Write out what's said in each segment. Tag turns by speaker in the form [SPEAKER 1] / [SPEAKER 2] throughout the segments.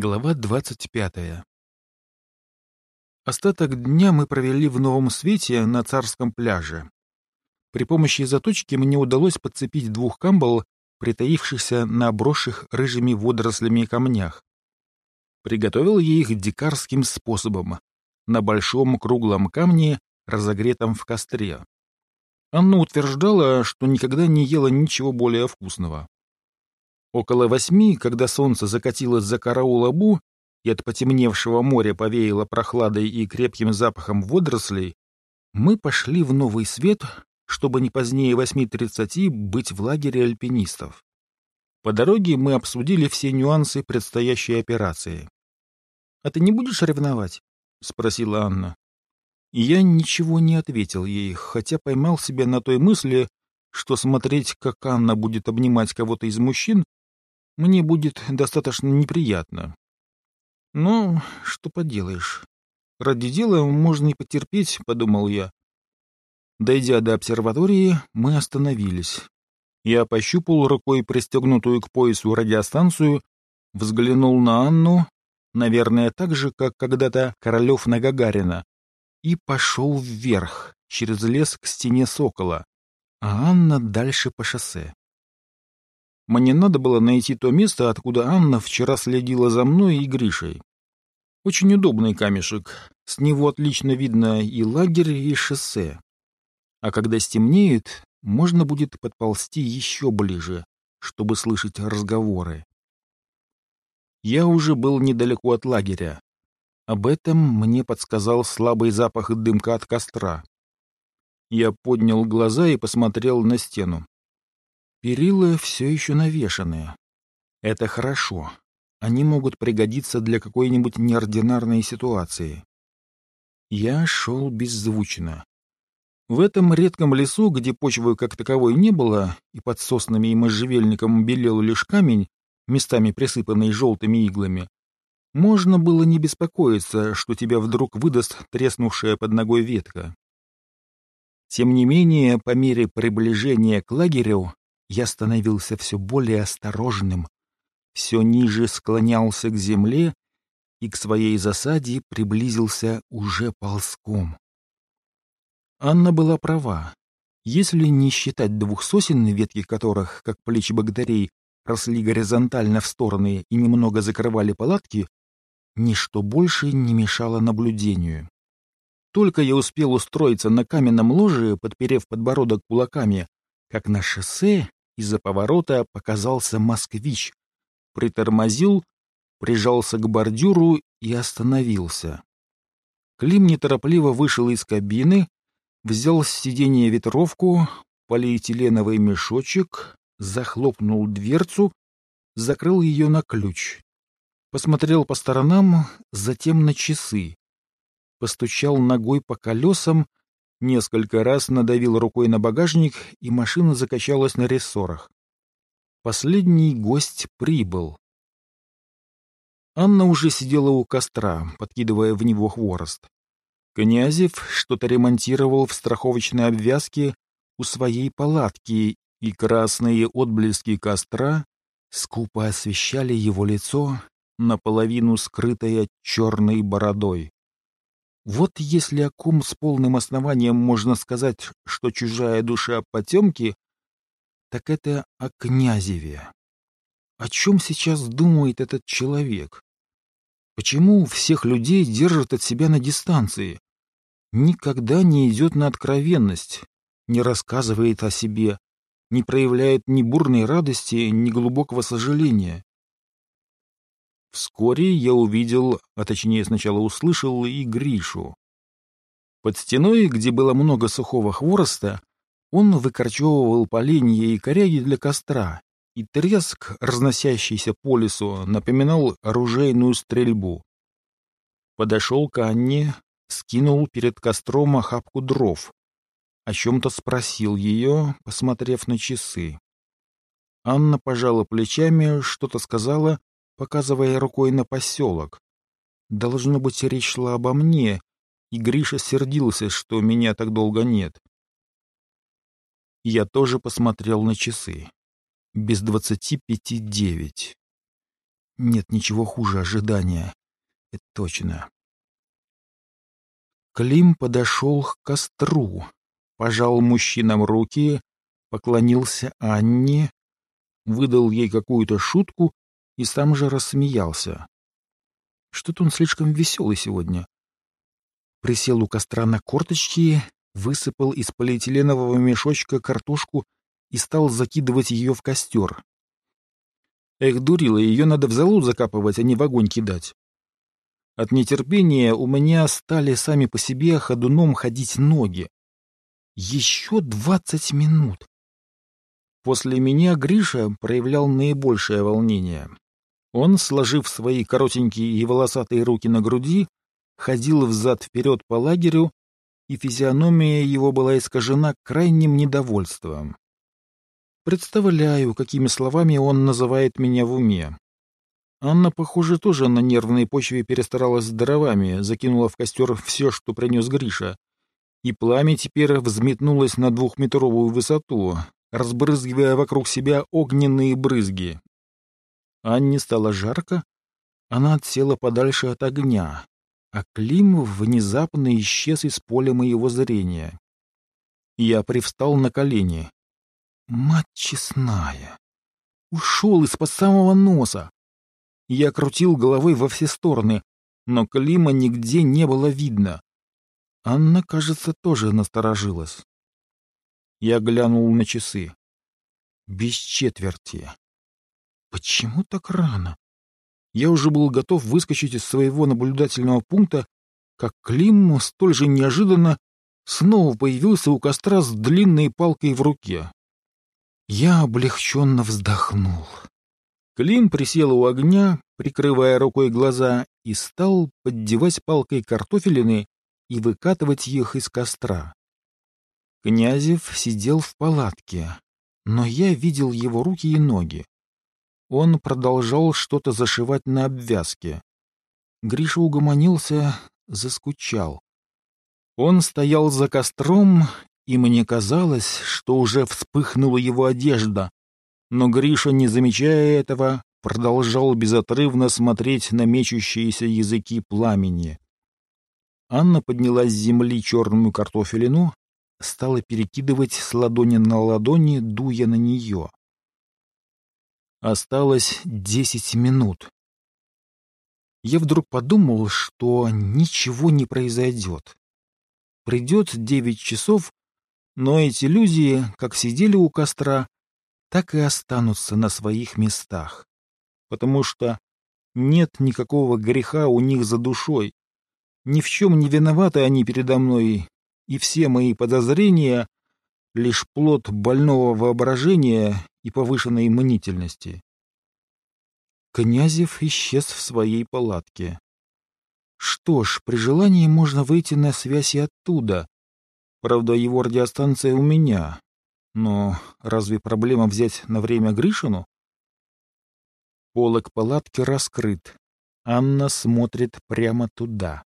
[SPEAKER 1] Глава двадцать пятая Остаток дня мы провели в Новом Свете на Царском пляже. При помощи заточки мне удалось подцепить двух камбал, притаившихся на обросших рыжими водорослями камнях. Приготовил я их дикарским способом, на большом круглом камне, разогретом в костре. Анна утверждала, что никогда не ела ничего более вкусного. Около восьми, когда солнце закатилось за Караулабу и от потемневшего моря повеяло прохладой и крепким запахом водорослей, мы пошли в новый свет, чтобы не позднее восьми тридцати быть в лагере альпинистов. По дороге мы обсудили все нюансы предстоящей операции. — А ты не будешь ревновать? — спросила Анна. Я ничего не ответил ей, хотя поймал себя на той мысли, что смотреть, как Анна будет обнимать кого-то из мужчин, мне будет достаточно неприятно. Но что поделаешь. Ради дела можно и потерпеть, — подумал я. Дойдя до обсерватории, мы остановились. Я пощупал рукой пристегнутую к поясу радиостанцию, взглянул на Анну, наверное, так же, как когда-то Королев на Гагарина, и пошел вверх, через лес к стене Сокола, а Анна дальше по шоссе. Мне надо было найти то место, откуда Анна вчера следила за мной и Гришей. Очень удобный камешек. С него отлично видно и лагерь, и шоссе. А когда стемнеет, можно будет подползти еще ближе, чтобы слышать разговоры. Я уже был недалеко от лагеря. Об этом мне подсказал слабый запах дымка от костра. Я поднял глаза и посмотрел на стену. Перила все еще навешаны. Это хорошо. Они могут пригодиться для какой-нибудь неординарной ситуации. Я шел беззвучно. В этом редком лесу, где почвы как таковой не было, и под соснами и можжевельником белел лишь камень, местами присыпанный желтыми иглами, можно было не беспокоиться, что тебя вдруг выдаст треснувшая под ногой ветка. Тем не менее, по мере приближения к лагерю, я становился все более осторожным, все ниже склонялся к земле и к своей засаде приблизился уже ползком. Анна была права. Если не считать двух сосен, ветки которых, как плечи богатырей, росли горизонтально в стороны и немного закрывали палатки, ничто больше не мешало наблюдению. Только я успел устроиться на каменном ложе, подперев подбородок кулаками, как на шоссе из-за поворота показался москвич, притормозил, прижался к бордюру и остановился. Клим неторопливо вышел из кабины, взял с сиденья ветровку, полиэтиленовый мешочек, захлопнул дверцу, закрыл ее на ключ. Посмотрел по сторонам, затем на часы. Постучал ногой по колесам, Несколько раз надавил рукой на багажник, и машина закачалась на рессорах. Последний гость прибыл. Анна уже сидела у костра, подкидывая в него хворост. Князев что-то ремонтировал в страховочной обвязке у своей палатки, и красные отблески костра скупо освещали его лицо, наполовину скрытое черной бородой. Вот если о ком с полным основанием можно сказать, что чужая душа потемки, так это о князеве. О чем сейчас думает этот человек? Почему всех людей держат от себя на дистанции? Никогда не идет на откровенность, не рассказывает о себе, не проявляет ни бурной радости, ни глубокого сожаления. Вскоре я увидел, а точнее сначала услышал и Гришу. Под стеной, где было много сухого хвороста, он выкорчевывал поленья и коряги для костра, и треск, разносящийся по лесу, напоминал оружейную стрельбу. Подошел к Анне, скинул перед костром охапку дров, о чем-то спросил ее, посмотрев на часы. Анна пожала плечами, что-то сказала, показывая рукой на поселок. Должно быть, речь шла обо мне, и Гриша сердился, что меня так долго нет. Я тоже посмотрел на часы. Без двадцати пяти девять. Нет ничего хуже ожидания. Это точно. Клим подошел к костру, пожал мужчинам руки, поклонился Анне, выдал ей какую-то шутку и сам же рассмеялся. Что-то он слишком веселый сегодня. Присел у костра на корточки, высыпал из полиэтиленового мешочка картошку и стал закидывать ее в костер. Эх, дурила, ее надо в залу закапывать, а не в огонь кидать. От нетерпения у меня стали сами по себе ходуном ходить ноги. Еще двадцать минут. После меня Гриша проявлял наибольшее волнение. Он, сложив свои коротенькие и волосатые руки на груди, ходил взад-вперед по лагерю, и физиономия его была искажена крайним недовольством. Представляю, какими словами он называет меня в уме. Анна, похоже, тоже на нервной почве перестаралась с дровами, закинула в костер все, что принес Гриша. И пламя теперь взметнулось на двухметровую высоту, разбрызгивая вокруг себя огненные брызги. Анне стало жарко, она отсела подальше от огня, а Клим внезапно исчез из поля моего зрения. Я привстал на колени. Мать честная! Ушел из-под самого носа! Я крутил головой во все стороны, но Клима нигде не было видно. Анна, кажется, тоже насторожилась. Я глянул на часы. Без четверти. Почему так рано? Я уже был готов выскочить из своего наблюдательного пункта, как Клим столь же неожиданно снова появился у костра с длинной палкой в руке. Я облегченно вздохнул. Клим присел у огня, прикрывая рукой глаза, и стал поддевать палкой картофелины и выкатывать их из костра. Князев сидел в палатке, но я видел его руки и ноги. Он продолжал что-то зашивать на обвязке. Гриша угомонился, заскучал. Он стоял за костром, и мне казалось, что уже вспыхнула его одежда, но Гриша, не замечая этого, продолжал безотрывно смотреть на мечущиеся языки пламени. Анна подняла с земли черную картофелину, стала перекидывать с ладони на ладони, дуя на нее. Осталось десять минут. Я вдруг подумал, что ничего не произойдет. Придет девять часов, но эти люди, как сидели у костра, так и останутся на своих местах, потому что нет никакого греха у них за душой. Ни в чем не виноваты они передо мной, и все мои подозрения — лишь плод больного воображения и повышенной мнительности. Князев исчез в своей палатке. Что ж, при желании можно выйти на связь и оттуда. Правда, его радиостанция у меня, но разве проблема взять на время Гришину? Полок палатки раскрыт. Анна смотрит прямо туда.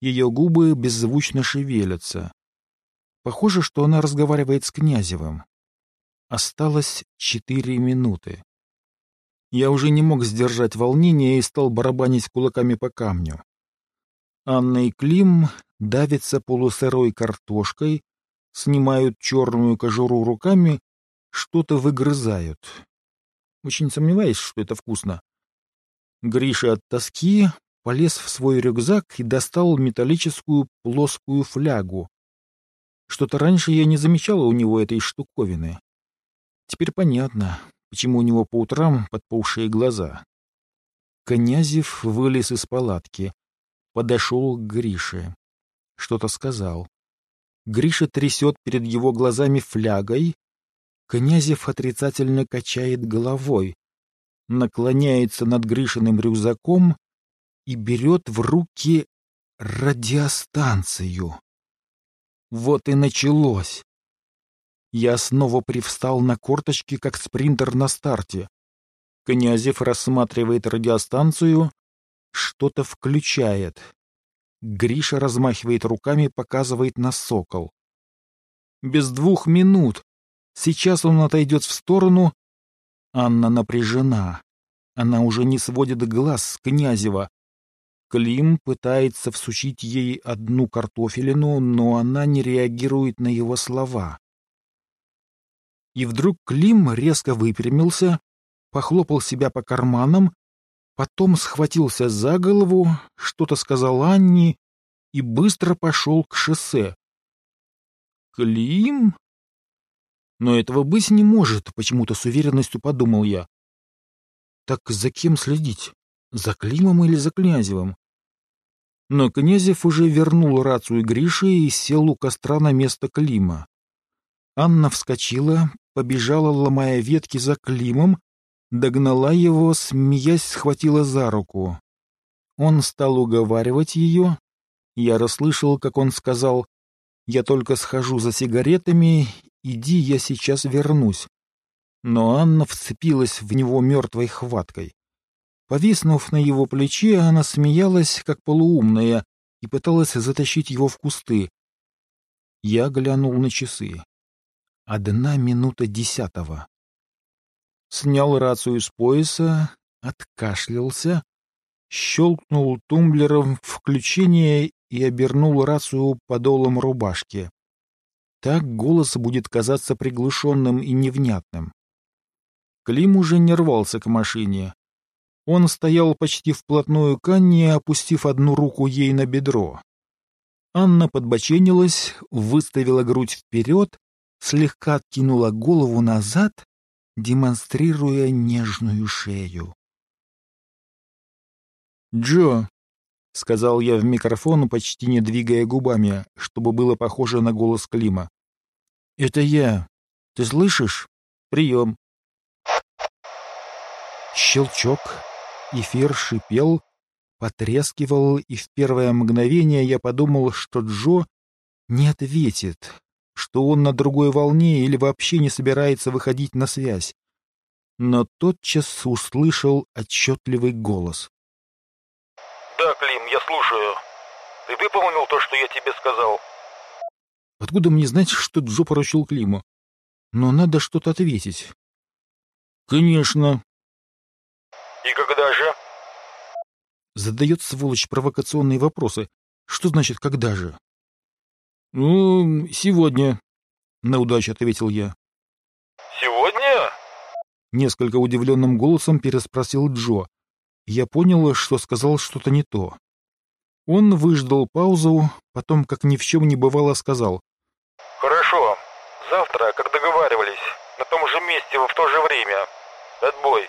[SPEAKER 1] Ее губы беззвучно шевелятся. Похоже, что она разговаривает с Князевым. Осталось четыре минуты. Я уже не мог сдержать волнение и стал барабанить кулаками по камню. Анна и Клим давятся полусырой картошкой, снимают черную кожуру руками, что-то выгрызают. Очень сомневаюсь, что это вкусно. Гриша от тоски полез в свой рюкзак и достал металлическую плоскую флягу. Что-то раньше я не замечала у него этой штуковины. Теперь понятно, почему у него по утрам подползшие глаза. Князев вылез из палатки, подошел к Грише. Что-то сказал. Гриша трясет перед его глазами флягой. Князев отрицательно качает головой, наклоняется над Гришиным рюкзаком и берет в руки радиостанцию. Вот и началось. Я снова привстал на корточки, как спринтер на старте. Князев рассматривает радиостанцию, что-то включает. Гриша размахивает руками, показывает на сокол. Без двух минут. Сейчас он отойдет в сторону. Анна напряжена. Она уже не сводит глаз с Князева. Клим пытается всучить ей одну картофелину, но она не реагирует на его слова. И вдруг Клим резко выпрямился, похлопал себя по карманам, потом схватился за голову, что-то сказал Анне и быстро пошел к шоссе. «Клим?» Но этого быть не может, почему-то с уверенностью подумал я. Так за кем следить? За Климом или за Князевым? Но Князев уже вернул рацию Грише и сел у костра на место Клима. Анна вскочила, побежала, ломая ветки за Климом, догнала его, смеясь, схватила за руку. Он стал уговаривать ее. Я расслышал, как он сказал, «Я только схожу за сигаретами, иди, я сейчас вернусь». Но Анна вцепилась в него мертвой хваткой. Повиснув на его плече, она смеялась, как полуумная, и пыталась затащить его в кусты. Я глянул на часы. Одна минута десятого. Снял рацию с пояса, откашлялся, щелкнул тумблером включение и обернул рацию подолом рубашки. Так голос будет казаться приглушенным и невнятным. Клим уже не рвался к машине. Он стоял почти вплотную к Анне, опустив одну руку ей на бедро. Анна подбоченилась, выставила грудь вперед, слегка откинула голову назад, демонстрируя нежную шею. «Джо», — сказал я в микрофон, почти не двигая губами, чтобы было похоже на голос Клима. «Это я. Ты слышишь? Прием». Щелчок. Эфир шипел, потрескивал, и в первое мгновение я подумал, что Джо не ответит, что он на другой волне или вообще не собирается выходить на связь. Но тотчас услышал отчетливый голос.
[SPEAKER 2] «Да, Клим, я слушаю. Ты выполнил то, что я тебе сказал?»
[SPEAKER 1] Откуда мне знать, что Джо поручил Климу? Но надо что-то ответить. «Конечно»,
[SPEAKER 2] и когда же?
[SPEAKER 1] Задает сволочь провокационные вопросы. Что значит «когда же»? Ну, сегодня, на удачу ответил я.
[SPEAKER 2] Сегодня?
[SPEAKER 1] Несколько удивленным голосом переспросил Джо. Я понял, что сказал что-то не то. Он выждал паузу, потом, как ни в чем не бывало, сказал.
[SPEAKER 2] «Хорошо. Завтра, как договаривались, на том же месте в то же время. Отбой».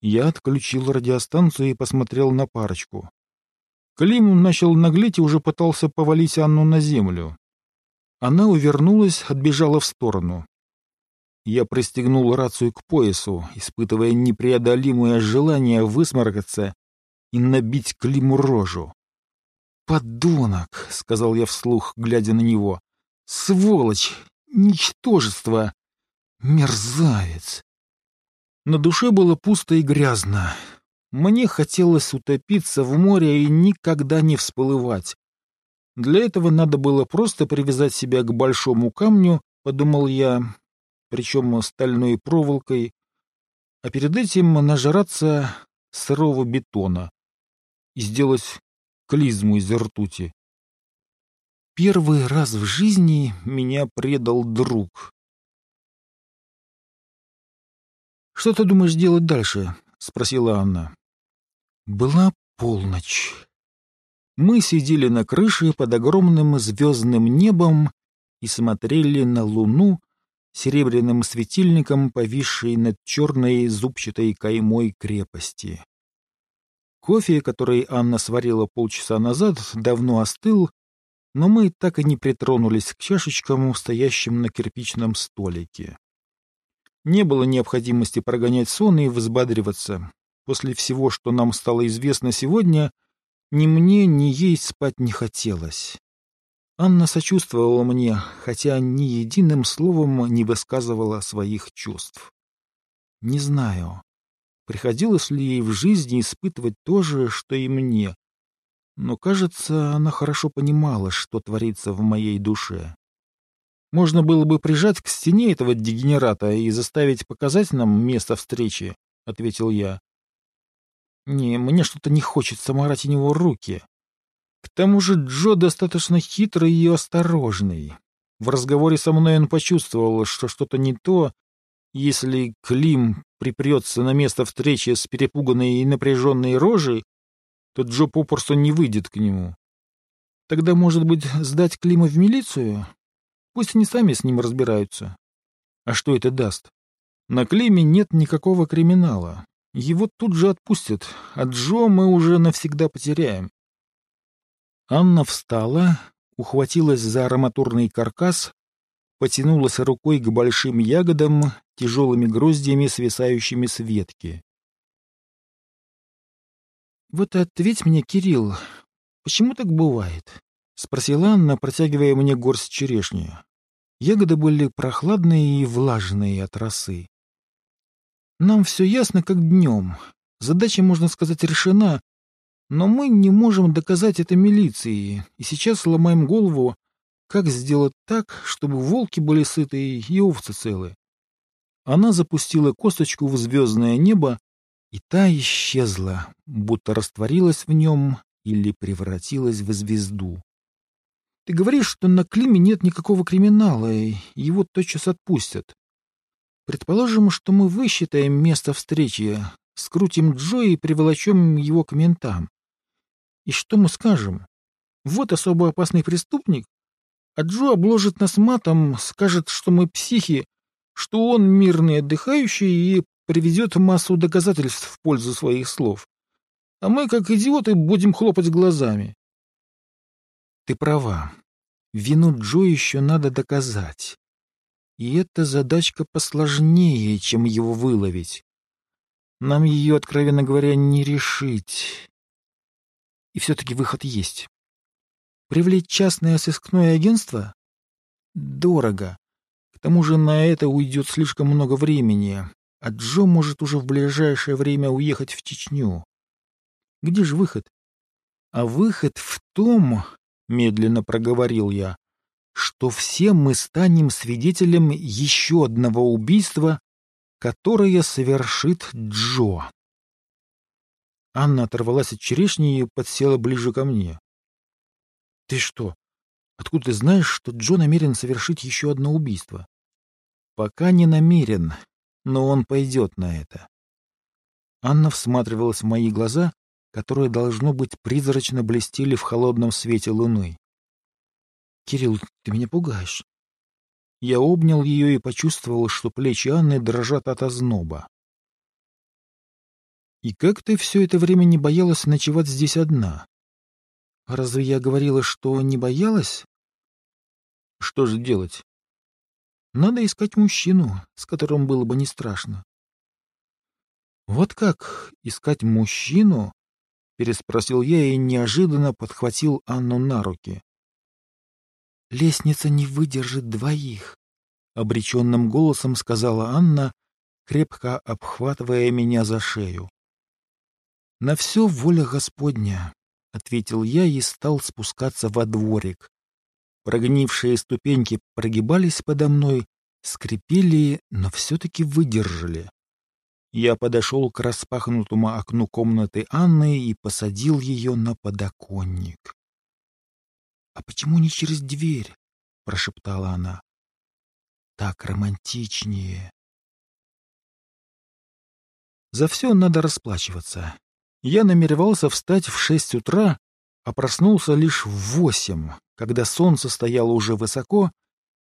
[SPEAKER 1] Я отключил радиостанцию и посмотрел на парочку. Клим начал наглеть и уже пытался повалить Анну на землю. Она увернулась, отбежала в сторону. Я пристегнул рацию к поясу, испытывая непреодолимое желание высморкаться и набить Климу рожу. «Подонок!» — сказал я вслух, глядя на него. «Сволочь! Ничтожество! Мерзавец!» На душе было пусто и грязно. Мне хотелось утопиться в море и никогда не всплывать. Для этого надо было просто привязать себя к большому камню, подумал я, причем стальной проволокой, а перед этим нажраться сырого бетона и сделать клизму из ртути. Первый раз в жизни меня предал друг. «Что ты думаешь делать дальше?» — спросила Анна. Была полночь. Мы сидели на крыше под огромным звездным небом и смотрели на луну серебряным светильником, повисшей над черной зубчатой каймой крепости. Кофе, который Анна сварила полчаса назад, давно остыл, но мы так и не притронулись к чашечкам, стоящим на кирпичном столике. Не было необходимости прогонять сон и взбадриваться. После всего, что нам стало известно сегодня, ни мне, ни ей спать не хотелось. Анна сочувствовала мне, хотя ни единым словом не высказывала своих чувств. Не знаю, приходилось ли ей в жизни испытывать то же, что и мне, но, кажется, она хорошо понимала, что творится в моей душе. Можно было бы прижать к стене этого дегенерата и заставить показать нам место встречи. — ответил я. «Не, мне что-то не хочется марать у него руки. К тому же Джо достаточно хитрый и осторожный. В разговоре со мной он почувствовал, что что-то не то, если Клим припрется на место встречи с перепуганной и напряженной рожей, то Джо попросту не выйдет к нему. Тогда, может быть, сдать Клима в милицию? Пусть они сами с ним разбираются. А что это даст? На Климе нет никакого криминала. Его тут же отпустят, а Джо мы уже навсегда потеряем. Анна встала, ухватилась за арматурный каркас, потянулась рукой к большим ягодам, тяжелыми гроздьями, свисающими с ветки. «Вот ответь мне, Кирилл, почему так бывает?» — спросила Анна, протягивая мне горсть черешни. Ягоды были прохладные и влажные от росы. «Нам все ясно, как днем. Задача, можно сказать, решена, но мы не можем доказать это милиции, и сейчас ломаем голову, как сделать так, чтобы волки были сыты и овцы целы. Она запустила косточку в звездное небо, и та исчезла, будто растворилась в нем или превратилась в звезду. Ты говоришь, что на Климе нет никакого криминала, и его тотчас отпустят. Предположим, что мы высчитаем место встречи, скрутим Джо и приволочем его к ментам. И что мы скажем? Вот особо опасный преступник, а Джо обложит нас матом, скажет, что мы психи, что он мирный отдыхающий и приведет массу доказательств в пользу своих слов. А мы, как идиоты, будем хлопать глазами. Ты права. Вину Джо еще надо доказать. И эта задачка посложнее, чем его выловить. Нам ее, откровенно говоря, не решить. И все-таки выход есть. Привлечь частное сыскное агентство? Дорого. К тому же на это уйдет слишком много времени, а Джо может уже в ближайшее время уехать в Чечню. Где же выход? А выход в том, — медленно проговорил я, — что все мы станем свидетелем еще одного убийства, которое совершит Джо. Анна оторвалась от черешни и подсела ближе ко мне. — Ты что? Откуда ты знаешь, что Джо намерен совершить еще одно убийство? — Пока не намерен, но он пойдет на это. Анна всматривалась в мои глаза, которые, должно быть, призрачно блестели в холодном свете луны. — Кирилл, ты меня пугаешь. Я обнял ее и почувствовал, что плечи Анны дрожат от озноба. И как ты все это время не боялась ночевать здесь одна? Разве я говорила, что не боялась? Что же делать? Надо искать мужчину, с которым было бы не страшно. Вот как искать мужчину? Переспросил я и неожиданно подхватил Анну на руки. Лестница не выдержит двоих, обреченным голосом сказала Анна, крепко обхватывая меня за шею. «На все воля Господня», — ответил я и стал спускаться во дворик. Прогнившие ступеньки прогибались подо мной, скрипели, но все-таки выдержали. Я подошел к распахнутому окну комнаты Анны и посадил ее на подоконник. — А почему не через дверь? — прошептала она. — Так романтичнее. За все надо расплачиваться. Я намеревался встать в шесть утра, а проснулся лишь в восемь, когда солнце стояло уже высоко,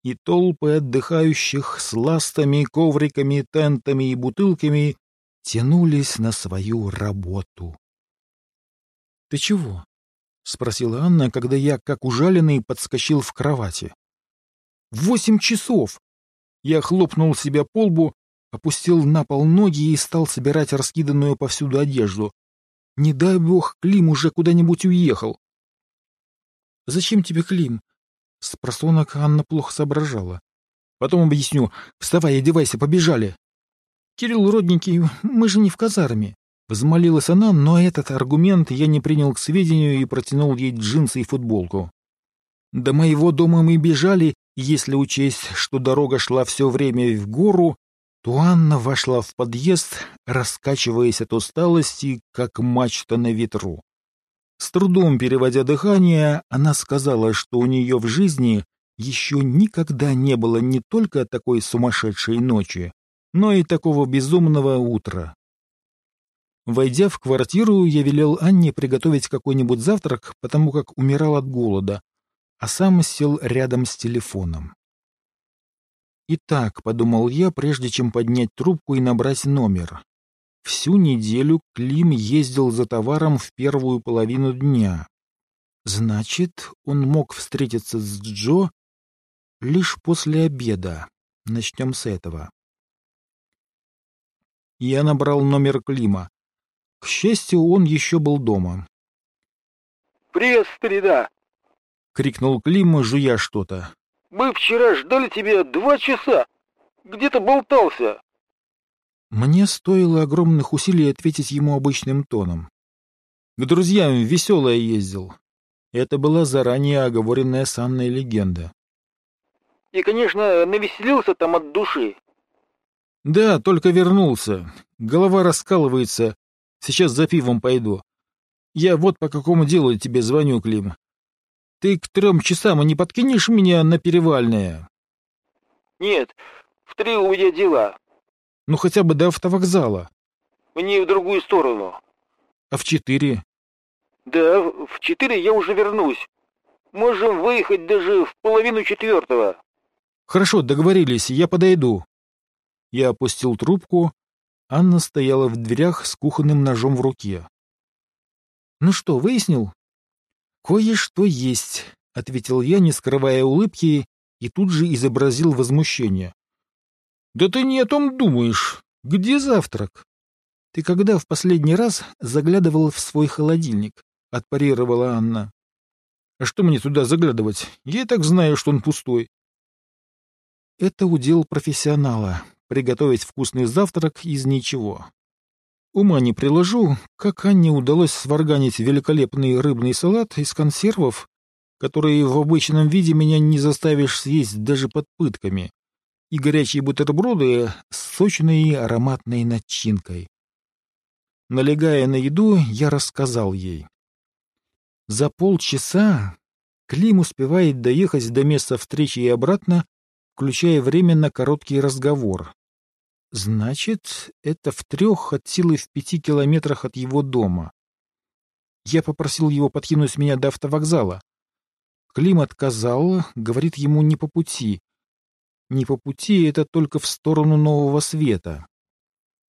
[SPEAKER 1] и толпы отдыхающих с ластами, ковриками, тентами и бутылками тянулись на свою работу. — Ты чего? — спросила Анна, когда я, как ужаленный, подскочил в кровати. — Восемь часов! Я хлопнул себя по лбу, опустил на пол ноги и стал собирать раскиданную повсюду одежду. Не дай бог, Клим уже куда-нибудь уехал. — Зачем тебе Клим? С просонок Анна плохо соображала. — Потом объясню. Вставай, одевайся, побежали. — Кирилл Родненький, мы же не в казарме. Взмолилась она, но этот аргумент я не принял к сведению и протянул ей джинсы и футболку. До моего дома мы бежали, если учесть, что дорога шла все время в гору, Туанна вошла в подъезд, раскачиваясь от усталости, как мачта на ветру. С трудом переводя дыхание, она сказала, что у нее в жизни еще никогда не было не только такой сумасшедшей ночи, но и такого безумного утра. Войдя в квартиру, я велел Анне приготовить какой-нибудь завтрак, потому как умирал от голода, а сам сел рядом с телефоном. «Итак», — подумал я, прежде чем поднять трубку и набрать номер. Всю неделю Клим ездил за товаром в первую половину дня. Значит, он мог встретиться с Джо лишь после обеда. Начнем с этого. Я набрал номер Клима. К счастью, он еще был дома.
[SPEAKER 3] «Привет, старина!»
[SPEAKER 1] — крикнул Клим, жуя что-то.
[SPEAKER 3] Мы вчера ждали тебя два часа. Где ты болтался?»
[SPEAKER 1] Мне стоило огромных усилий ответить ему обычным тоном. К друзьям веселая ездил. Это была заранее оговоренная с Анной легенда.
[SPEAKER 3] И, конечно, навеселился там от души.
[SPEAKER 1] Да, только вернулся. Голова раскалывается. Сейчас за пивом пойду. Я вот по какому делу тебе звоню, Клим. Ты к трем часам не подкинешь меня на перевальное?
[SPEAKER 3] Нет, в три у меня дела.
[SPEAKER 1] Ну хотя бы до автовокзала.
[SPEAKER 3] Мне в другую сторону.
[SPEAKER 1] А в четыре?
[SPEAKER 3] Да, в четыре я уже вернусь. Можем выехать даже в половину четвертого.
[SPEAKER 1] Хорошо, договорились, я подойду. Я опустил трубку. Анна стояла в дверях с кухонным ножом в руке. Ну что, выяснил? «Кое-что есть», — ответил я, не скрывая улыбки, и тут же изобразил возмущение. «Да ты не о том думаешь. Где завтрак?» «Ты когда в последний раз заглядывал в свой холодильник?» — отпарировала Анна. «А что мне туда заглядывать? Я и так знаю, что он пустой». Это удел профессионала — приготовить вкусный завтрак из ничего. Ума не приложу, как Анне удалось сварганить великолепный рыбный салат из консервов, которые в обычном виде меня не заставишь съесть даже под пытками, и горячие бутерброды с сочной ароматной начинкой. Налегая на еду, я рассказал ей. За полчаса Клим успевает доехать до места встречи и обратно, включая время на короткий разговор, Значит, это в трех от силы в пяти километрах от его дома. Я попросил его подкинуть меня до автовокзала. Клим отказал, говорит ему не по пути. Не по пути — это только в сторону Нового Света.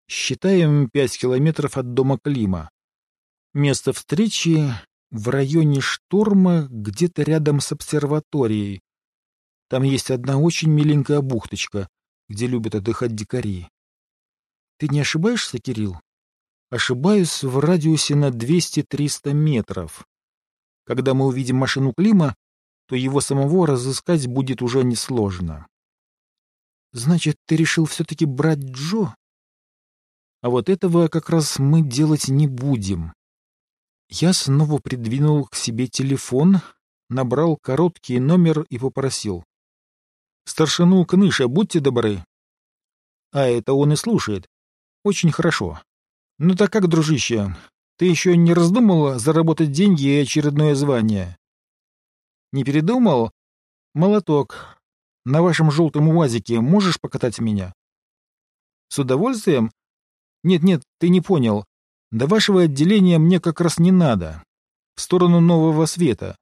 [SPEAKER 1] Считаем пять километров от дома Клима. Место встречи в районе шторма, где-то рядом с обсерваторией. Там есть одна очень миленькая бухточка где любят отдыхать дикари. Ты не ошибаешься, Кирилл? Ошибаюсь в радиусе на 200-300 метров. Когда мы увидим машину Клима, то его самого разыскать будет уже несложно. Значит, ты решил все-таки брать Джо? А вот этого как раз мы делать не будем. Я снова придвинул к себе телефон, набрал короткий номер и попросил. Старшину Кныша, будьте добры. А это он и слушает. Очень хорошо. Ну так как, дружище, ты еще не раздумал заработать деньги и очередное звание? Не передумал? Молоток. На вашем желтом УАЗике можешь покатать меня? С удовольствием? Нет-нет, ты не понял. До вашего отделения мне как раз не надо. В сторону нового света.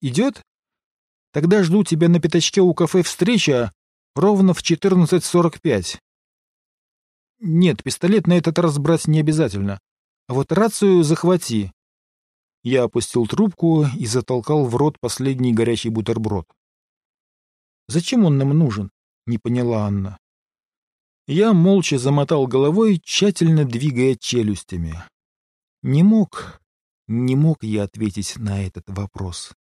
[SPEAKER 1] Идет? Тогда жду тебя на пятачке у кафе «Встреча» ровно в 14.45. Нет, пистолет на этот раз брать не обязательно. А вот рацию захвати. Я опустил трубку и затолкал в рот последний горячий бутерброд. «Зачем он нам нужен?» — не поняла Анна. Я молча замотал головой, тщательно двигая челюстями. Не мог, не мог я ответить на этот вопрос.